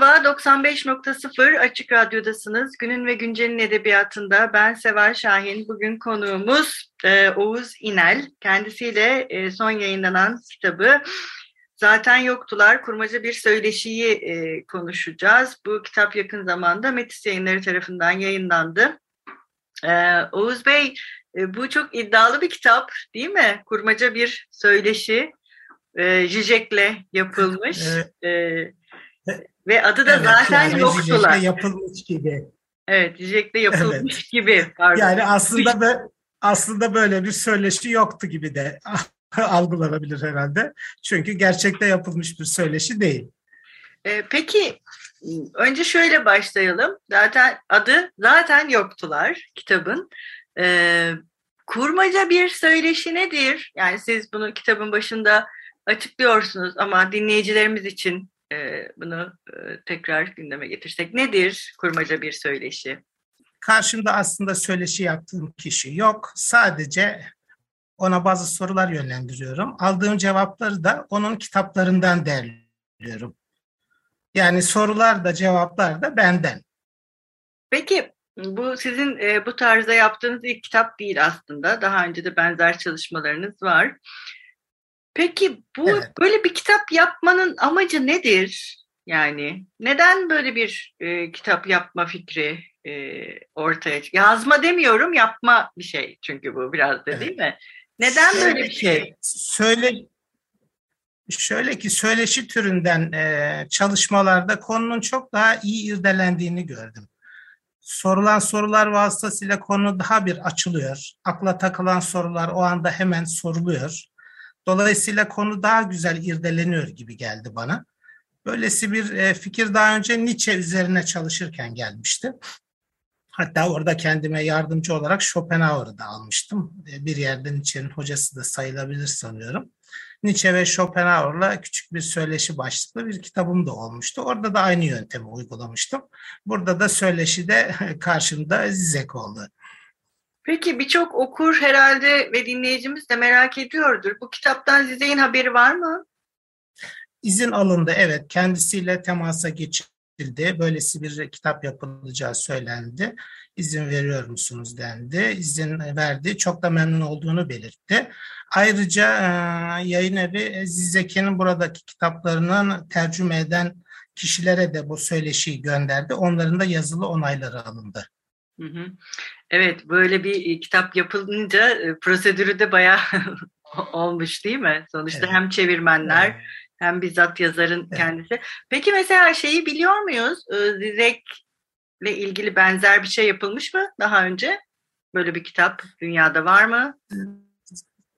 Merhaba, 95.0 Açık Radyo'dasınız. Günün ve Güncel'in edebiyatında ben Seval Şahin. Bugün konuğumuz e, Oğuz İnel. Kendisiyle e, son yayınlanan kitabı Zaten Yoktular, Kurmaca Bir Söyleşiyi e, konuşacağız. Bu kitap yakın zamanda Metis Yayınları tarafından yayınlandı. E, Oğuz Bey, e, bu çok iddialı bir kitap değil mi? Kurmaca Bir Söyleşi, e, Zizek'le yapılmış. Evet. E, ve adı da evet, zaten yani yoktular. yapılmış gibi. Evet, Zizek'le yapılmış evet. gibi. Pardon. Yani aslında da aslında böyle bir söyleşi yoktu gibi de algılanabilir herhalde. Çünkü gerçekte yapılmış bir söyleşi değil. Ee, peki önce şöyle başlayalım. Zaten adı zaten yoktular kitabın. Ee, kurmaca bir söyleşi nedir? Yani siz bunu kitabın başında açıklıyorsunuz ama dinleyicilerimiz için e, bunu e, tekrar gündeme getirsek nedir kurmaca bir söyleşi? Karşımda aslında söyleşi yaptığım kişi yok. Sadece ona bazı sorular yönlendiriyorum. Aldığım cevapları da onun kitaplarından derliyorum. Yani sorular da cevaplar da benden. Peki bu sizin e, bu tarzda yaptığınız ilk kitap değil aslında. Daha önce de benzer çalışmalarınız var. Peki bu evet. böyle bir kitap yapmanın amacı nedir? Yani neden böyle bir e, kitap yapma fikri e, ortaya? Yazma demiyorum, yapma bir şey çünkü bu biraz da evet. değil mi? Neden böyle bir şey? Söyle şöyle ki söyleşi türünden e, çalışmalarda konunun çok daha iyi irdelendiğini gördüm. Sorulan sorular vasıtasıyla konu daha bir açılıyor. Akla takılan sorular o anda hemen soruluyor. Dolayısıyla konu daha güzel irdeleniyor gibi geldi bana. Böylesi bir e, fikir daha önce Nietzsche üzerine çalışırken gelmişti. Hatta orada kendime yardımcı olarak Schopenhauer'ı da almıştım. E, bir yerden Nietzsche'nin hocası da sayılabilir sanıyorum. Nietzsche ve Schopenhauer'la küçük bir söyleşi başlıklı bir kitabım da olmuştu. Orada da aynı yöntemi uygulamıştım. Burada da söyleşi de karşımda Zizek oldu. Peki birçok okur herhalde ve dinleyicimiz de merak ediyordur. Bu kitaptan Zizek'in haberi var mı? İzin alındı evet. Kendisiyle temasa geçip şekilde böylesi bir kitap yapılacağı söylendi. İzin veriyor musunuz dendi. İzin verdi. Çok da memnun olduğunu belirtti. Ayrıca e, yayın evi Zizeki'nin buradaki kitaplarının tercüme eden kişilere de bu söyleşiyi gönderdi. Onların da yazılı onayları alındı. Hı hı. Evet, böyle bir kitap yapılınca e, prosedürü de bayağı olmuş değil mi? Sonuçta evet. hem çevirmenler evet hem bizzat yazarın evet. kendisi. Peki mesela şeyi biliyor muyuz? Zizek'le ilgili benzer bir şey yapılmış mı daha önce? Böyle bir kitap dünyada var mı?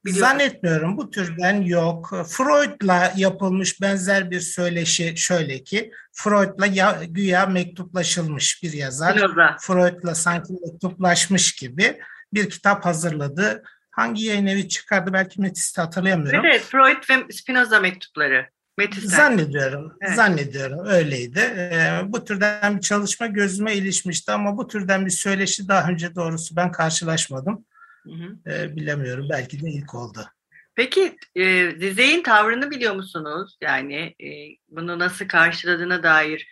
Biliyor Zannetmiyorum bu türden yok. Freud'la yapılmış benzer bir söyleşi şöyle ki Freud'la ya, güya mektuplaşılmış bir yazar. Spinoza. Freud'la sanki mektuplaşmış gibi bir kitap hazırladı hangi yayın evi çıkardı belki Metis'te hatırlayamıyorum. Evet, Freud ve Spinoza mektupları. Metis'ten. Zannediyorum, evet. zannediyorum öyleydi. Ee, bu türden bir çalışma gözüme ilişmişti ama bu türden bir söyleşi daha önce doğrusu ben karşılaşmadım. Hı hı. Ee, bilemiyorum, belki de ilk oldu. Peki e, Zizek'in tavrını biliyor musunuz? Yani e, bunu nasıl karşıladığına dair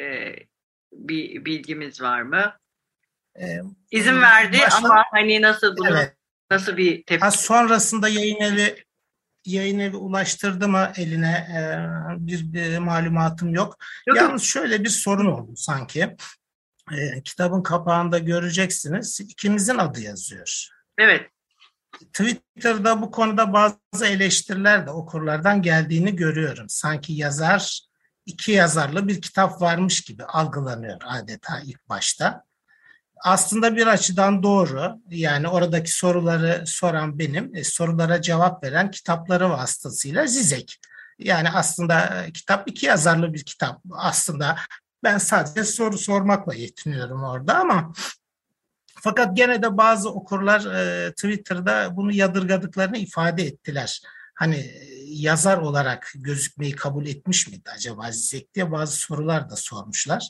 e, bir bilgimiz var mı? Ee, İzin verdi başla... ama hani nasıl bunu evet. Nasıl bir tepki? Ha, sonrasında yayın evi yayın evi ulaştırdı mı eline e, bir, bir malumatım yok. yok. Yalnız şöyle bir sorun oldu sanki. E, kitabın kapağında göreceksiniz ikimizin adı yazıyor. Evet. Twitter'da bu konuda bazı eleştiriler de okurlardan geldiğini görüyorum. Sanki yazar iki yazarlı bir kitap varmış gibi algılanıyor adeta ilk başta. aslında bir açıdan doğru. Yani oradaki soruları soran benim, e, sorulara cevap veren kitapları vasıtasıyla Zizek. Yani aslında e, kitap iki yazarlı bir kitap. Aslında ben sadece soru sormakla yetiniyorum orada ama fakat gene de bazı okurlar e, Twitter'da bunu yadırgadıklarını ifade ettiler. Hani e, yazar olarak gözükmeyi kabul etmiş miydi acaba Zizek diye bazı sorular da sormuşlar.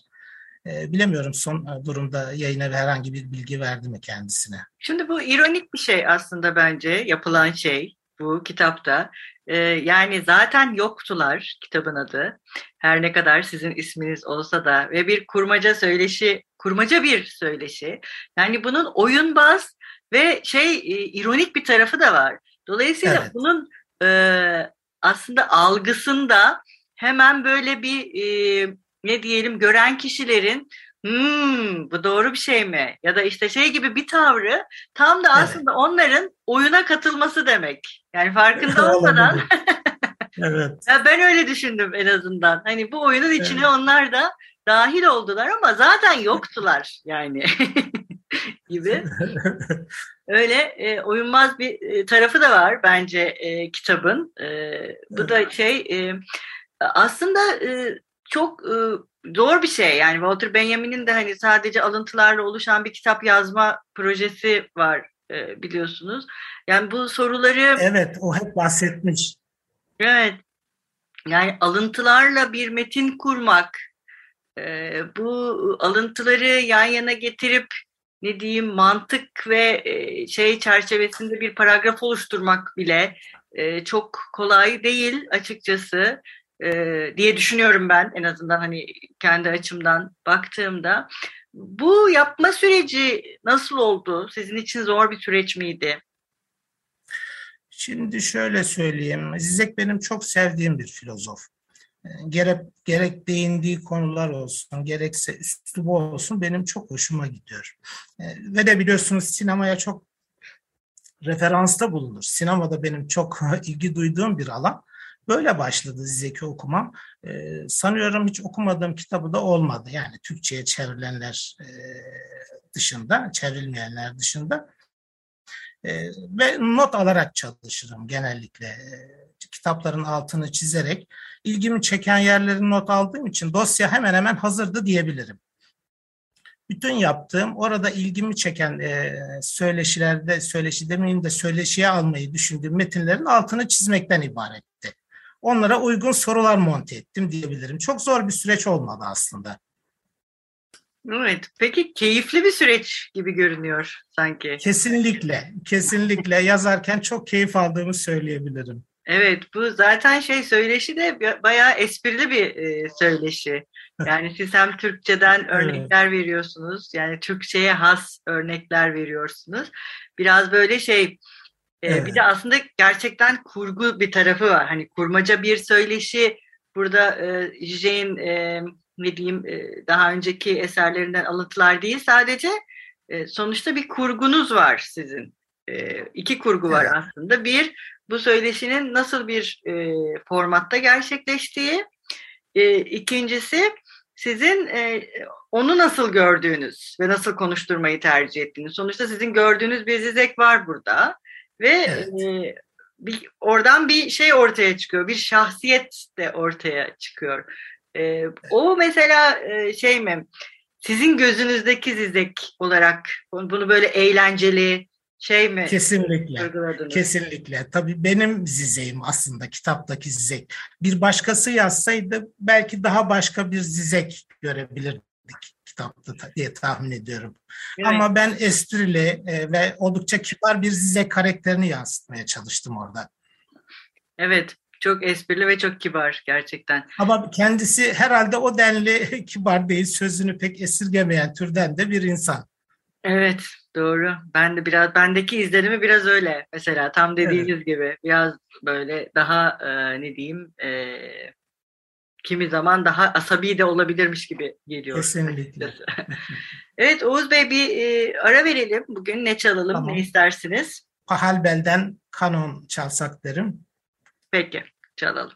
E, bilemiyorum son e, durumda yayına herhangi bir bilgi verdi mi kendisine? Şimdi bu ironik bir şey aslında bence yapılan şey bu kitapta. Ee, yani zaten yoktular kitabın adı. Her ne kadar sizin isminiz olsa da ve bir kurmaca söyleşi, kurmaca bir söyleşi. Yani bunun oyunbaz ve şey e, ironik bir tarafı da var. Dolayısıyla evet. bunun e, aslında algısında hemen böyle bir e, ne diyelim gören kişilerin hmm, bu doğru bir şey mi? Ya da işte şey gibi bir tavrı tam da aslında evet. onların oyuna katılması demek. Yani farkında olmadan. evet. ya ben öyle düşündüm en azından. Hani bu oyunun içine evet. onlar da dahil oldular ama zaten yoktular yani gibi. Öyle e, oyunmaz bir e, tarafı da var bence e, kitabın. E, bu da şey e, aslında e, çok e, zor bir şey yani Walter Benjamin'in de hani sadece alıntılarla oluşan bir kitap yazma projesi var e, biliyorsunuz. Yani bu soruları Evet, o hep bahsetmiş. Evet. Yani alıntılarla bir metin kurmak, bu alıntıları yan yana getirip ne diyeyim mantık ve şey çerçevesinde bir paragraf oluşturmak bile çok kolay değil açıkçası diye düşünüyorum ben en azından hani kendi açımdan baktığımda. Bu yapma süreci nasıl oldu? Sizin için zor bir süreç miydi? Şimdi şöyle söyleyeyim. Zizek benim çok sevdiğim bir filozof. Gerek, gerek değindiği konular olsun, gerekse üslubu olsun benim çok hoşuma gidiyor. Ve de biliyorsunuz sinemaya çok referansta bulunur. Sinemada benim çok ilgi duyduğum bir alan. Böyle başladı Zeki okumam. Ee, sanıyorum hiç okumadığım kitabı da olmadı. Yani Türkçe'ye çevrilenler e, dışında, çevrilmeyenler dışında. E, ve not alarak çalışırım genellikle. E, kitapların altını çizerek. ilgimi çeken yerleri not aldığım için dosya hemen hemen hazırdı diyebilirim bütün yaptığım orada ilgimi çeken e, söyleşilerde, söyleşi demeyeyim de söyleşiye almayı düşündüğüm metinlerin altını çizmekten ibaretti onlara uygun sorular monte ettim diyebilirim. Çok zor bir süreç olmadı aslında. Evet. Peki keyifli bir süreç gibi görünüyor sanki. Kesinlikle. Kesinlikle. Yazarken çok keyif aldığımı söyleyebilirim. Evet. Bu zaten şey söyleşi de bayağı esprili bir e, söyleşi. Yani siz hem Türkçeden örnekler evet. veriyorsunuz. Yani Türkçeye has örnekler veriyorsunuz. Biraz böyle şey Evet. Bir de aslında gerçekten kurgu bir tarafı var. Hani kurmaca bir söyleşi burada e, Jane e, ne diyeyim e, daha önceki eserlerinden alıntılar değil sadece e, sonuçta bir kurgunuz var sizin. E, iki kurgu var evet. aslında. Bir bu söyleşinin nasıl bir e, formatta gerçekleştiği. E, ikincisi sizin e, onu nasıl gördüğünüz ve nasıl konuşturmayı tercih ettiğiniz. Sonuçta sizin gördüğünüz bir zizek var burada. Ve evet. e, bir, oradan bir şey ortaya çıkıyor. Bir şahsiyet de ortaya çıkıyor. E, o mesela e, şey mi? Sizin gözünüzdeki zizek olarak bunu böyle eğlenceli şey mi? Kesinlikle. Kesinlikle. Tabii benim zizeğim aslında kitaptaki zizek. Bir başkası yazsaydı belki daha başka bir zizek görebilirdik kitapta diye tahmin ediyorum. Evet. Ama ben esprili e, ve oldukça kibar bir Zizek karakterini yansıtmaya çalıştım orada. Evet, çok esprili ve çok kibar gerçekten. Ama kendisi herhalde o denli kibar değil, sözünü pek esirgemeyen türden de bir insan. Evet, doğru. Ben de biraz bendeki izlenimi biraz öyle mesela tam dediğiniz evet. gibi biraz böyle daha e, ne diyeyim e, kimi zaman daha asabi de olabilirmiş gibi geliyor. Kesinlikle. evet Oğuz Bey bir e, ara verelim. Bugün ne çalalım, tamam. ne istersiniz? Pahalbel'den kanon çalsak derim. Peki, çalalım.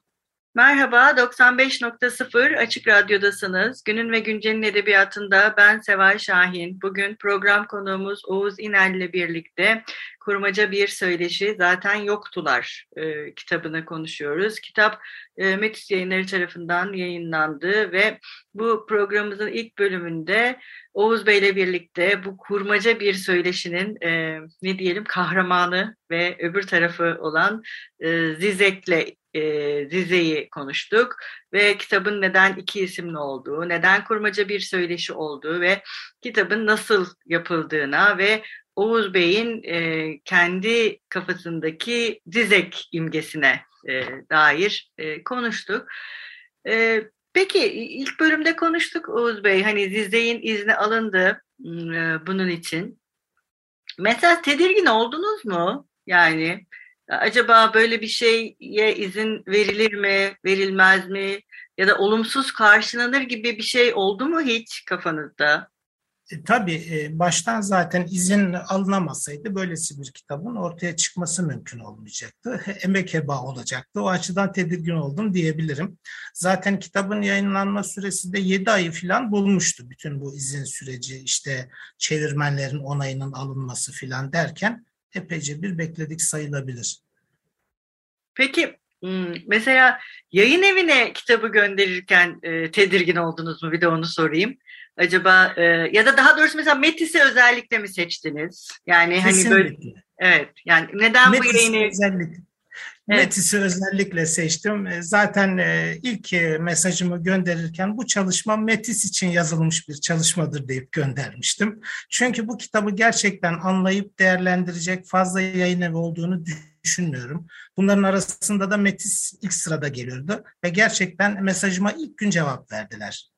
Merhaba, 95.0 Açık Radyo'dasınız. Günün ve Güncel'in edebiyatında ben Seval Şahin. Bugün program konuğumuz Oğuz İnel ile birlikte Kurmaca Bir Söyleşi Zaten Yoktular e, kitabını konuşuyoruz. Kitap e, Metis Yayınları tarafından yayınlandı ve bu programımızın ilk bölümünde Oğuz Bey ile birlikte bu kurmaca bir söyleşinin e, ne diyelim kahramanı ve öbür tarafı olan e, Zizek'le e, Zize'yi konuştuk ve kitabın neden iki isimli olduğu, neden kurmaca bir söyleşi olduğu ve kitabın nasıl yapıldığına ve Oğuz Bey'in e, kendi kafasındaki Zizek imgesine e, dair e, konuştuk. E, peki ilk bölümde konuştuk Oğuz Bey, hani Zizek'in izni alındı e, bunun için. Mesela tedirgin oldunuz mu? Yani acaba böyle bir şeye izin verilir mi, verilmez mi? Ya da olumsuz karşılanır gibi bir şey oldu mu hiç kafanızda? E, tabii e, baştan zaten izin alınamasaydı böylesi bir kitabın ortaya çıkması mümkün olmayacaktı. Emek heba olacaktı. O açıdan tedirgin oldum diyebilirim. Zaten kitabın yayınlanma süresi de 7 ayı falan bulmuştu. Bütün bu izin süreci işte çevirmenlerin onayının alınması falan derken epeyce bir bekledik sayılabilir. Peki mesela yayın evine kitabı gönderirken e, tedirgin oldunuz mu? Bir de onu sorayım. Acaba e, ya da daha doğrusu mesela Metis'i özellikle mi seçtiniz? Yani Kesinlikle. hani böyle evet yani neden Metis bu yayını özellikle Evet. Metis'i özellikle seçtim. E, zaten e, ilk e, mesajımı gönderirken bu çalışma Metis için yazılmış bir çalışmadır deyip göndermiştim. Çünkü bu kitabı gerçekten anlayıp değerlendirecek fazla yayın evi olduğunu düşünmüyorum. Bunların arasında da Metis ilk sırada geliyordu ve gerçekten mesajıma ilk gün cevap verdiler.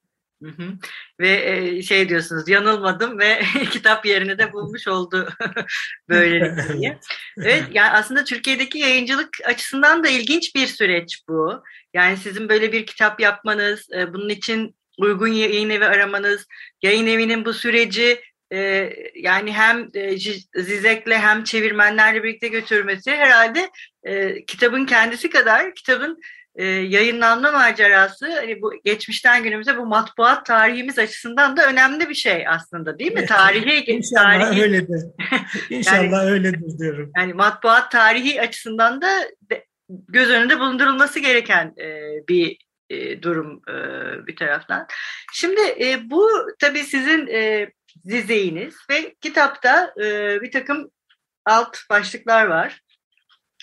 Hı hı. Ve şey diyorsunuz yanılmadım ve kitap yerini de bulmuş oldu böyle diye. evet yani aslında Türkiye'deki yayıncılık açısından da ilginç bir süreç bu. Yani sizin böyle bir kitap yapmanız, bunun için uygun yayın evi aramanız, yayın evinin bu süreci yani hem Zizek'le hem çevirmenlerle birlikte götürmesi herhalde kitabın kendisi kadar kitabın e, yayınlanma macerası hani bu geçmişten günümüze bu matbuat tarihimiz açısından da önemli bir şey aslında değil mi? Tarihi İnşallah tarihi, öyledir. İnşallah yani, öyledir diyorum. Yani matbuat tarihi açısından da göz önünde bulundurulması gereken e, bir e, durum e, bir taraftan. Şimdi e, bu tabii sizin e, dizeyiniz ve kitapta e, bir takım alt başlıklar var.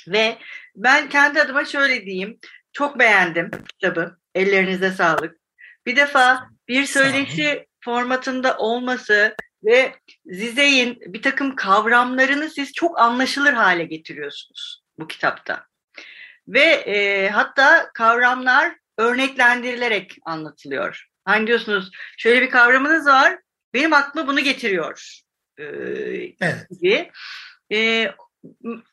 Ve ben kendi adıma şöyle diyeyim. Çok beğendim kitabı. Ellerinize sağlık. Bir defa bir söyleşi formatında olması ve Zizey'in bir takım kavramlarını siz çok anlaşılır hale getiriyorsunuz bu kitapta. Ve e, hatta kavramlar örneklendirilerek anlatılıyor. Hani diyorsunuz şöyle bir kavramınız var, benim aklıma bunu getiriyor. E, evet. Gibi. E,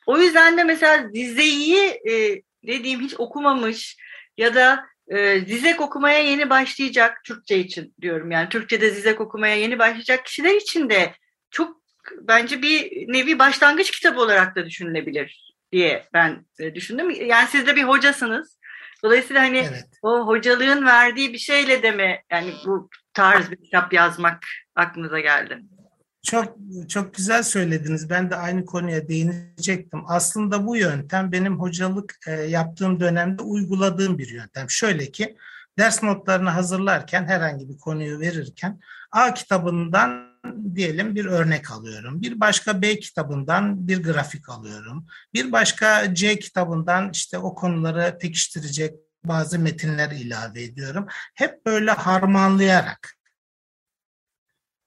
o yüzden de mesela Zize'yi e, dediğim hiç okumamış ya da e, Zizek okumaya yeni başlayacak Türkçe için diyorum. Yani Türkçe'de Zizek okumaya yeni başlayacak kişiler için de çok bence bir nevi başlangıç kitabı olarak da düşünülebilir diye ben e, düşündüm. Yani siz de bir hocasınız. Dolayısıyla hani evet. o hocalığın verdiği bir şeyle de mi yani bu tarz bir kitap yazmak aklınıza geldi? Çok çok güzel söylediniz. Ben de aynı konuya değinecektim. Aslında bu yöntem benim hocalık e, yaptığım dönemde uyguladığım bir yöntem. Şöyle ki ders notlarını hazırlarken herhangi bir konuyu verirken A kitabından diyelim bir örnek alıyorum. Bir başka B kitabından bir grafik alıyorum. Bir başka C kitabından işte o konuları pekiştirecek bazı metinler ilave ediyorum. Hep böyle harmanlayarak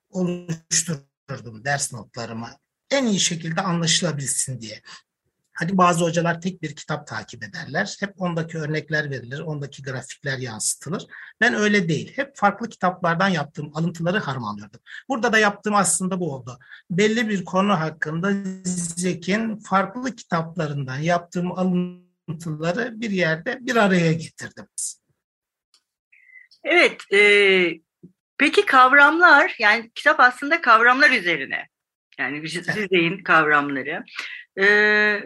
oluşturuyorum oluştururdum ders notlarımı en iyi şekilde anlaşılabilsin diye. Hani bazı hocalar tek bir kitap takip ederler. Hep ondaki örnekler verilir, ondaki grafikler yansıtılır. Ben öyle değil. Hep farklı kitaplardan yaptığım alıntıları harmanlıyordum. Burada da yaptığım aslında bu oldu. Belli bir konu hakkında Zek'in farklı kitaplarından yaptığım alıntıları bir yerde bir araya getirdim. Evet, e, Peki kavramlar, yani kitap aslında kavramlar üzerine Yani Zizek'in kavramları. Ee,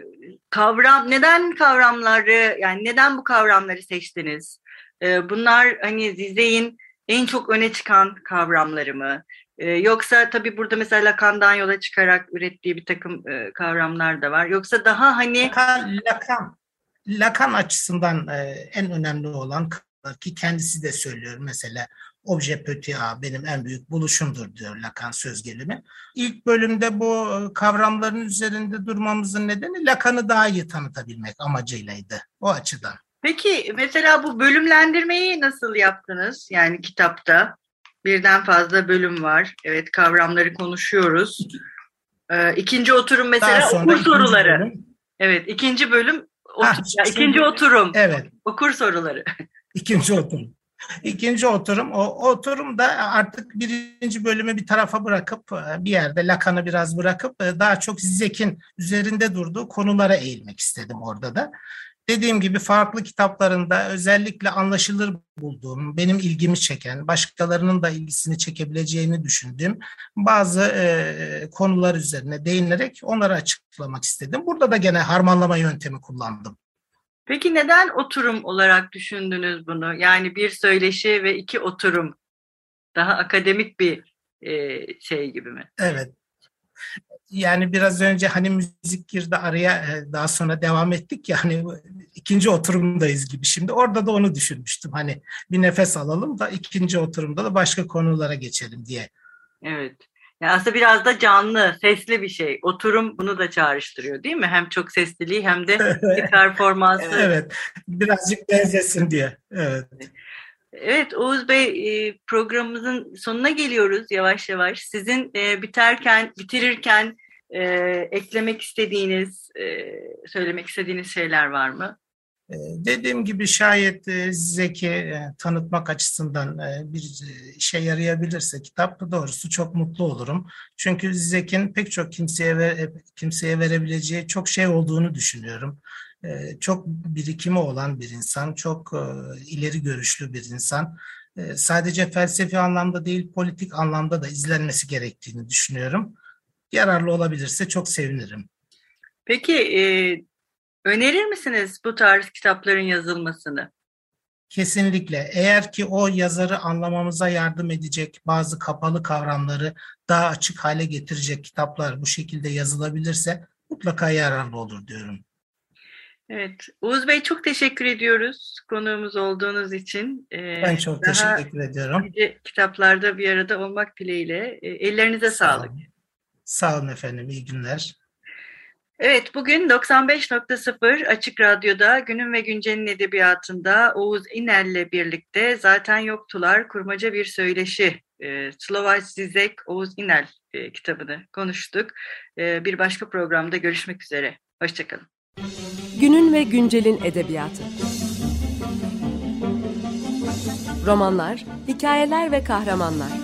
kavram neden kavramları yani neden bu kavramları seçtiniz? Ee, bunlar hani Zizek'in en çok öne çıkan kavramları mı? Ee, yoksa tabii burada mesela Lacan'dan yola çıkarak ürettiği bir takım e, kavramlar da var. Yoksa daha hani... Lacan, Lacan, açısından e, en önemli olan ki kendisi de söylüyor mesela obje petit a benim en büyük buluşumdur diyor Lacan söz gelimi. İlk bölümde bu kavramların üzerinde durmamızın nedeni Lacan'ı daha iyi tanıtabilmek amacıylaydı o açıdan. Peki mesela bu bölümlendirmeyi nasıl yaptınız yani kitapta? Birden fazla bölüm var. Evet kavramları konuşuyoruz. Ee, ikinci oturum mesela okur soruları. Bölüm. Evet ikinci bölüm otur, ha, ikinci oturum. Evet. Okur soruları. İkinci oturum. İkinci oturum. O oturum da artık birinci bölümü bir tarafa bırakıp bir yerde Lacan'ı biraz bırakıp daha çok Zizek'in üzerinde durduğu konulara eğilmek istedim orada da. Dediğim gibi farklı kitaplarında özellikle anlaşılır bulduğum, benim ilgimi çeken, başkalarının da ilgisini çekebileceğini düşündüğüm bazı e, konular üzerine değinerek onları açıklamak istedim. Burada da gene harmanlama yöntemi kullandım. Peki neden oturum olarak düşündünüz bunu? Yani bir söyleşi ve iki oturum. Daha akademik bir e, şey gibi mi? Evet. Yani biraz önce hani müzik girdi araya e, daha sonra devam ettik ya hani ikinci oturumdayız gibi. Şimdi orada da onu düşünmüştüm. Hani bir nefes alalım da ikinci oturumda da başka konulara geçelim diye. Evet. Yani aslında biraz da canlı, sesli bir şey. Oturum bunu da çağrıştırıyor değil mi? Hem çok sesliliği hem de bir performansı. evet, birazcık benzesin diye. Evet. Evet Oğuz Bey e, programımızın sonuna geliyoruz yavaş yavaş. Sizin e, biterken, bitirirken e, eklemek istediğiniz, söylemek istediğiniz şeyler var mı? Ee, dediğim gibi şayet e, Zeki e, tanıtmak açısından e, bir işe yarayabilirse kitap doğrusu çok mutlu olurum. Çünkü Zeki'nin pek çok kimseye ver, kimseye verebileceği çok şey olduğunu düşünüyorum. Çok birikimi olan bir insan, çok ileri görüşlü bir insan. Sadece felsefi anlamda değil, politik anlamda da izlenmesi gerektiğini düşünüyorum. Yararlı olabilirse çok sevinirim. Peki Önerir misiniz bu tarz kitapların yazılmasını? Kesinlikle. Eğer ki o yazarı anlamamıza yardım edecek bazı kapalı kavramları daha açık hale getirecek kitaplar bu şekilde yazılabilirse mutlaka yararlı olur diyorum. Evet. Uğuz Bey çok teşekkür ediyoruz konuğumuz olduğunuz için. Ee, ben çok teşekkür ediyorum. Kitaplarda bir arada olmak dileğiyle. Ee, ellerinize Sağ sağlık. Olun. Sağ olun efendim. İyi günler. Evet, bugün 95.0 Açık Radyo'da Günün ve Güncel'in edebiyatında Oğuz İnel'le birlikte Zaten Yoktular Kurmaca Bir Söyleşi e, Slovaç Zizek Oğuz İnel e, kitabını konuştuk. E, bir başka programda görüşmek üzere. Hoşçakalın. Günün ve Güncel'in edebiyatı Romanlar, hikayeler ve kahramanlar